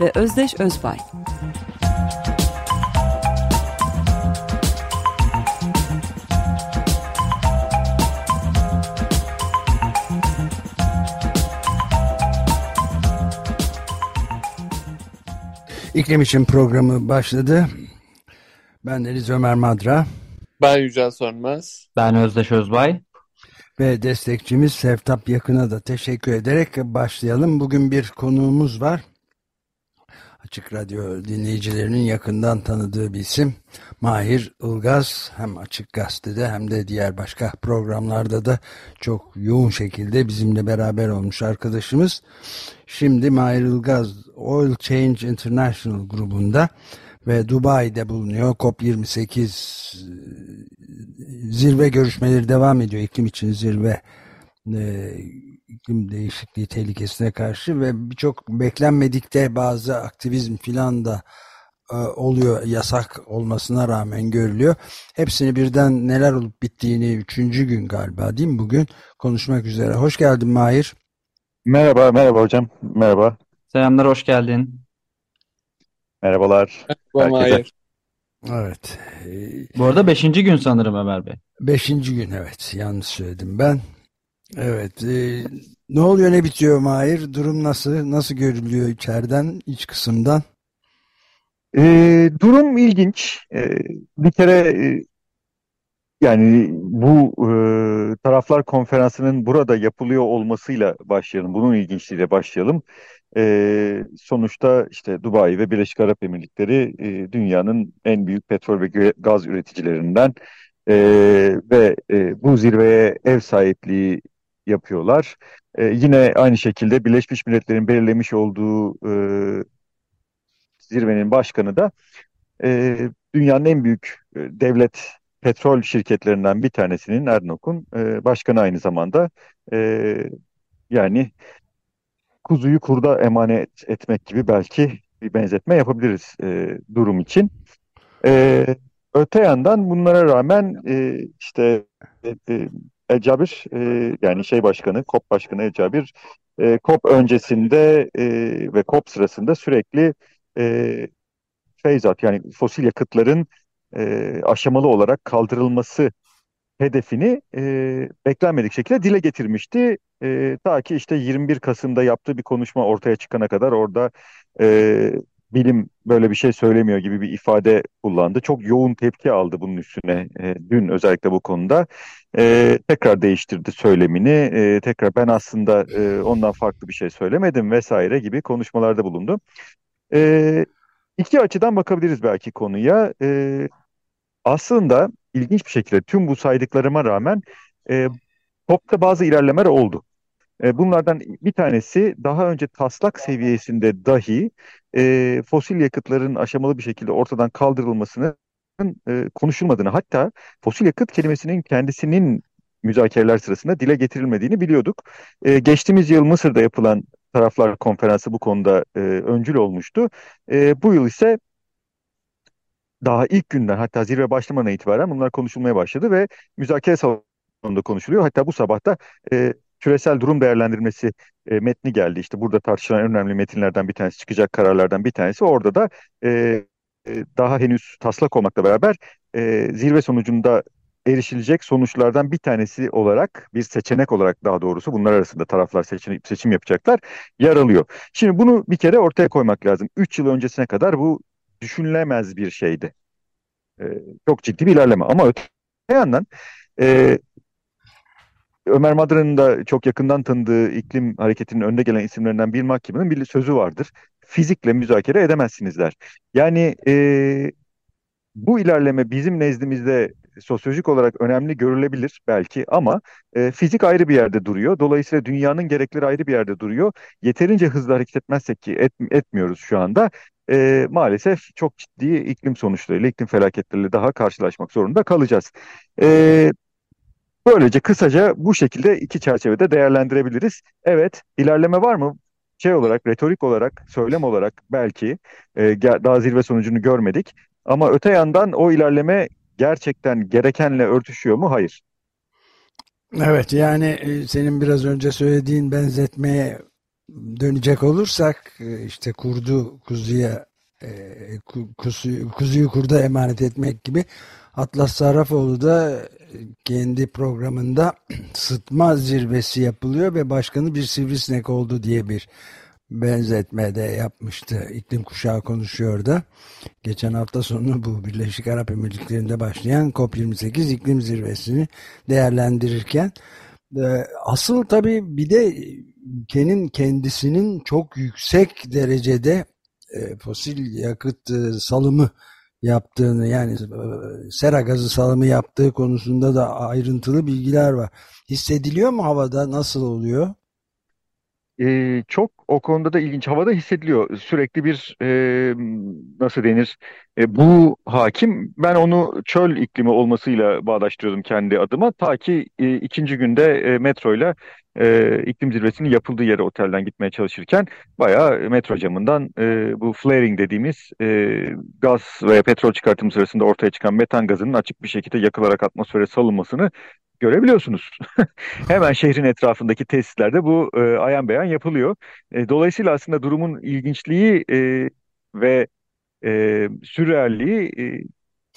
ve Özdeş Özbay. İklim için programı başladı. Ben Deniz Ömer Madra. Ben Yücel Sönmez. Ben Özdeş Özbay. Ve destekçimiz Sevtap Yakın'a da teşekkür ederek başlayalım. Bugün bir konuğumuz var. Açık Radyo dinleyicilerinin yakından tanıdığı bir isim. Mahir Ilgaz hem Açık Gazete'de hem de diğer başka programlarda da çok yoğun şekilde bizimle beraber olmuş arkadaşımız. Şimdi Mahir Ilgaz Oil Change International grubunda ve Dubai'de bulunuyor. COP28 zirve görüşmeleri devam ediyor. İklim için zirve e, iklim değişikliği tehlikesine karşı ve birçok beklenmedikte bazı aktivizm filan da e, oluyor yasak olmasına rağmen görülüyor. Hepsini birden neler olup bittiğini üçüncü gün galiba değil mi bugün konuşmak üzere. Hoş geldin Mahir. Merhaba, merhaba hocam. Merhaba. Selamlar, hoş geldin. Merhabalar. Merhaba Mahir. Evet. Bu arada beşinci gün sanırım Ömer Bey. Beşinci gün evet. Yanlış söyledim ben. Evet. E, ne oluyor ne bitiyor Mahir? Durum nasıl? Nasıl görülüyor içeriden, iç kısımdan? E, durum ilginç. E, bir kere e, yani bu e, taraflar konferansının burada yapılıyor olmasıyla başlayalım. Bunun ilginçliğiyle başlayalım. E, sonuçta işte Dubai ve Birleşik Arap Emirlikleri e, dünyanın en büyük petrol ve gaz üreticilerinden e, ve e, bu zirveye ev sahipliği yapıyorlar. E, yine aynı şekilde Birleşmiş Milletler'in belirlemiş olduğu e, zirvenin başkanı da e, dünyanın en büyük e, devlet petrol şirketlerinden bir tanesinin Ernok'un e, başkanı aynı zamanda. E, yani kuzuyu kurda emanet etmek gibi belki bir benzetme yapabiliriz e, durum için. E, öte yandan bunlara rağmen e, işte e, e El Cabir e, yani şey başkanı, KOP başkanı El Cabir e, KOP öncesinde e, ve KOP sırasında sürekli e, feyzat yani fosil yakıtların e, aşamalı olarak kaldırılması hedefini e, beklenmedik şekilde dile getirmişti. E, ta ki işte 21 Kasım'da yaptığı bir konuşma ortaya çıkana kadar orada e, bilim böyle bir şey söylemiyor gibi bir ifade kullandı. Çok yoğun tepki aldı bunun üstüne e, dün özellikle bu konuda. E, tekrar değiştirdi söylemini. E, tekrar ben aslında e, ondan farklı bir şey söylemedim vesaire gibi konuşmalarda bulundu. E, iki açıdan bakabiliriz belki konuya. E, aslında ilginç bir şekilde tüm bu saydıklarıma rağmen e, TOP'ta bazı ilerlemeler oldu. E, bunlardan bir tanesi daha önce taslak seviyesinde dahi e, fosil yakıtların aşamalı bir şekilde ortadan kaldırılmasını e, konuşulmadığını hatta fosil yakıt kelimesinin kendisinin müzakereler sırasında dile getirilmediğini biliyorduk. E, geçtiğimiz yıl Mısır'da yapılan taraflar konferansı bu konuda e, öncül olmuştu. E, bu yıl ise daha ilk günden hatta zirve başlamadan itibaren bunlar konuşulmaya başladı ve müzakere salonunda konuşuluyor. Hatta bu sabah da e, küresel durum değerlendirmesi e, metni geldi. İşte burada tartışılan önemli metinlerden bir tanesi, çıkacak kararlardan bir tanesi. Orada da e, e, daha henüz taslak olmakla beraber e, zirve sonucunda erişilecek sonuçlardan bir tanesi olarak bir seçenek olarak daha doğrusu bunlar arasında taraflar seçim, seçim yapacaklar yer alıyor. Şimdi bunu bir kere ortaya koymak lazım. 3 yıl öncesine kadar bu düşünülemez bir şeydi. E, çok ciddi bir ilerleme ama öte yandan e, Ömer Madra'nın da çok yakından tanıdığı iklim hareketinin önde gelen isimlerinden bir mahkemenin bir sözü vardır. Fizikle müzakere edemezsiniz der. Yani e, bu ilerleme bizim nezdimizde sosyolojik olarak önemli görülebilir belki ama e, fizik ayrı bir yerde duruyor. Dolayısıyla dünyanın gerekleri ayrı bir yerde duruyor. Yeterince hızlı hareket etmezsek ki et, etmiyoruz şu anda. e, maalesef çok ciddi iklim sonuçlarıyla, iklim felaketleriyle daha karşılaşmak zorunda kalacağız. E, böylece kısaca bu şekilde iki çerçevede değerlendirebiliriz. Evet, ilerleme var mı? Şey olarak, retorik olarak, söylem olarak belki e, daha zirve sonucunu görmedik. Ama öte yandan o ilerleme gerçekten gerekenle örtüşüyor mu? Hayır. Evet yani e, senin biraz önce söylediğin benzetmeye dönecek olursak e, işte kurdu kuzuya e, kuzuyu, kurda emanet etmek gibi Atlas Sarrafoğlu da kendi programında sıtma zirvesi yapılıyor ve başkanı bir sivrisinek oldu diye bir benzetme de yapmıştı. İklim kuşağı konuşuyor da. Geçen hafta sonu bu Birleşik Arap Emirlikleri'nde başlayan COP28 iklim zirvesini değerlendirirken e, asıl tabii bir de ülkenin kendisinin çok yüksek derecede e, fosil yakıt e, salımı yaptığını yani sera gazı salımı yaptığı konusunda da ayrıntılı bilgiler var. Hissediliyor mu havada? Nasıl oluyor? Ee, çok o konuda da ilginç. Havada hissediliyor. Sürekli bir e, nasıl denir? E, bu hakim. Ben onu çöl iklimi olmasıyla bağdaştırıyordum kendi adıma. Ta ki e, ikinci günde e, metroyla e, iklim zirvesinin yapıldığı yere otelden gitmeye çalışırken bayağı metro camından e, bu flaring dediğimiz e, gaz veya petrol çıkartım sırasında ortaya çıkan metan gazının açık bir şekilde yakılarak atmosfere salınmasını görebiliyorsunuz. Hemen şehrin etrafındaki tesislerde bu e, ayan beyan yapılıyor. E, dolayısıyla aslında durumun ilginçliği e, ve e, sürrealliği e,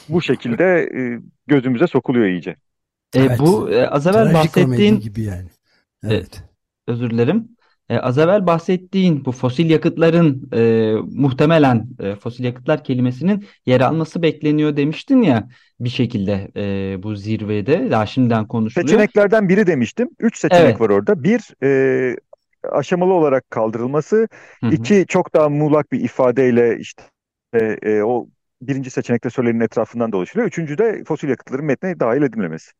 bu şekilde e, gözümüze sokuluyor iyice. E, evet. Bu e, az evvel bahsettiğin gibi yani. E, evet. E, özür dilerim. E, az evvel bahsettiğin bu fosil yakıtların e, muhtemelen e, fosil yakıtlar kelimesinin yer alması bekleniyor demiştin ya bir şekilde e, bu zirvede daha şimdiden konuşuluyor. Seçeneklerden biri demiştim. Üç seçenek evet. var orada. Bir e, aşamalı olarak kaldırılması. Hı hı. iki çok daha muğlak bir ifadeyle işte e, o birinci seçenekte söylenenin etrafından dolaşılıyor. Üçüncü de fosil yakıtların metne dahil edilmemesi.